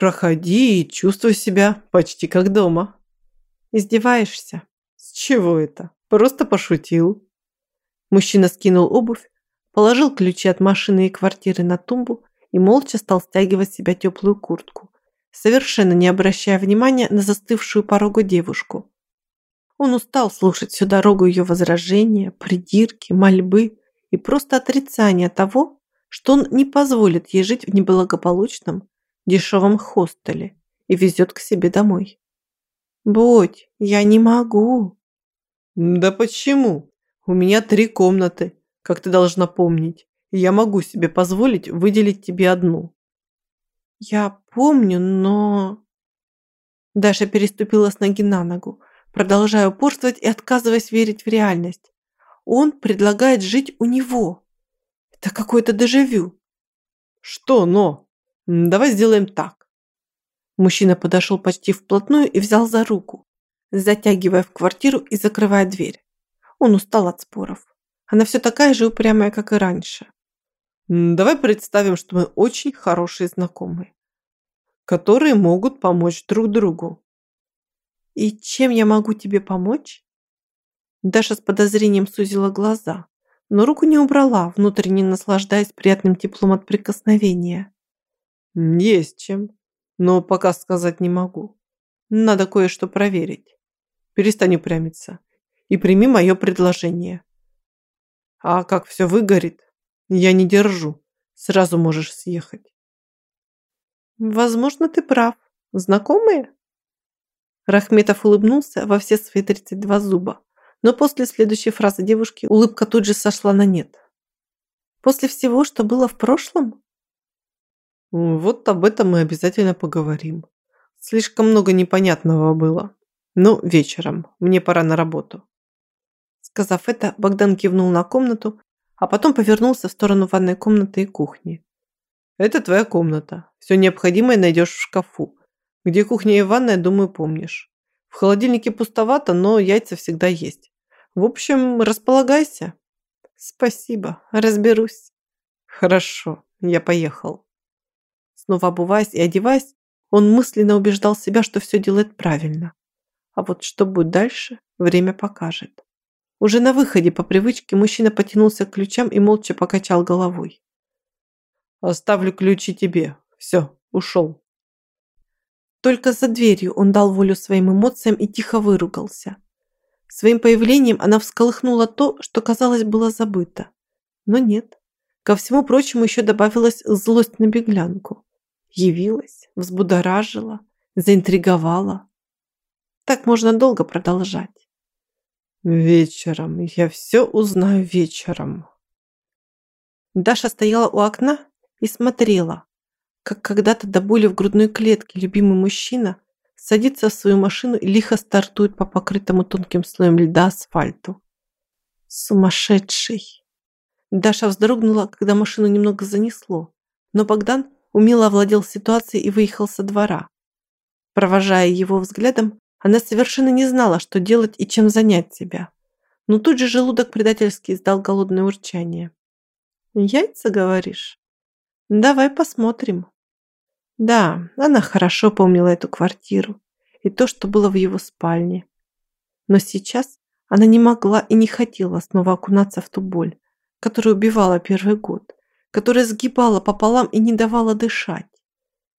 Проходи и чувствуй себя почти как дома. Издеваешься? С чего это? Просто пошутил. Мужчина скинул обувь, положил ключи от машины и квартиры на тумбу и молча стал стягивать с себя теплую куртку, совершенно не обращая внимания на застывшую порогу девушку. Он устал слушать всю дорогу ее возражения, придирки, мольбы и просто отрицания того, что он не позволит ей жить в неблагополучном, дешевом хостеле и везет к себе домой. «Бодь, я не могу». «Да почему? У меня три комнаты, как ты должна помнить, и я могу себе позволить выделить тебе одну». «Я помню, но...» Даша переступила с ноги на ногу, продолжая упорствовать и отказываясь верить в реальность. Он предлагает жить у него. Это какое-то дежавю. Что «но»? Давай сделаем так. Мужчина подошел почти вплотную и взял за руку, затягивая в квартиру и закрывая дверь. Он устал от споров. Она все такая же упрямая, как и раньше. Давай представим, что мы очень хорошие знакомые, которые могут помочь друг другу. И чем я могу тебе помочь? Даша с подозрением сузила глаза, но руку не убрала, внутренне наслаждаясь приятным теплом от прикосновения. Есть чем, но пока сказать не могу. Надо кое-что проверить. Перестань упрямиться и прими мое предложение. А как все выгорит, я не держу. Сразу можешь съехать. Возможно, ты прав. Знакомые? Рахметов улыбнулся во все свои 32 зуба, но после следующей фразы девушки улыбка тут же сошла на нет. После всего, что было в прошлом? Вот об этом мы обязательно поговорим. Слишком много непонятного было. Ну, вечером. Мне пора на работу. Сказав это, Богдан кивнул на комнату, а потом повернулся в сторону ванной комнаты и кухни. Это твоя комната. Все необходимое найдешь в шкафу. Где кухня и ванная, думаю, помнишь. В холодильнике пустовато, но яйца всегда есть. В общем, располагайся. Спасибо, разберусь. Хорошо, я поехал. Снова обуваясь и одеваясь, он мысленно убеждал себя, что все делает правильно. А вот что будет дальше, время покажет. Уже на выходе по привычке мужчина потянулся к ключам и молча покачал головой. «Оставлю ключи тебе. Все, ушел». Только за дверью он дал волю своим эмоциям и тихо выругался. Своим появлением она всколыхнула то, что, казалось, было забыто. Но нет. Ко всему прочему еще добавилась злость на беглянку. Явилась, взбудоражила, заинтриговала. Так можно долго продолжать. Вечером. Я все узнаю вечером. Даша стояла у окна и смотрела, как когда-то до боли в грудной клетке любимый мужчина садится в свою машину и лихо стартует по покрытому тонким слоем льда асфальту. Сумасшедший. Даша вздрогнула, когда машину немного занесло, но Богдан умело овладел ситуацией и выехал со двора. Провожая его взглядом, она совершенно не знала, что делать и чем занять себя. Но тут же желудок предательски издал голодное урчание. «Яйца, говоришь? Давай посмотрим». Да, она хорошо помнила эту квартиру и то, что было в его спальне. Но сейчас она не могла и не хотела снова окунаться в ту боль, которая убивала первый год которая сгибала пополам и не давала дышать.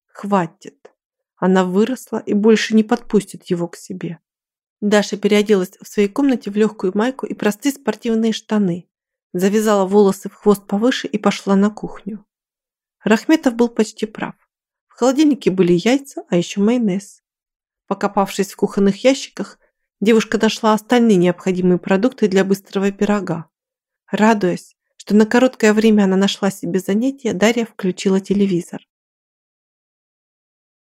Хватит. Она выросла и больше не подпустит его к себе. Даша переоделась в своей комнате в легкую майку и простые спортивные штаны, завязала волосы в хвост повыше и пошла на кухню. Рахметов был почти прав. В холодильнике были яйца, а еще майонез. Покопавшись в кухонных ящиках, девушка нашла остальные необходимые продукты для быстрого пирога. Радуясь, что на короткое время она нашла себе занятие, Дарья включила телевизор.